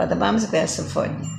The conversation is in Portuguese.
Pode vamos mais ver essa folha.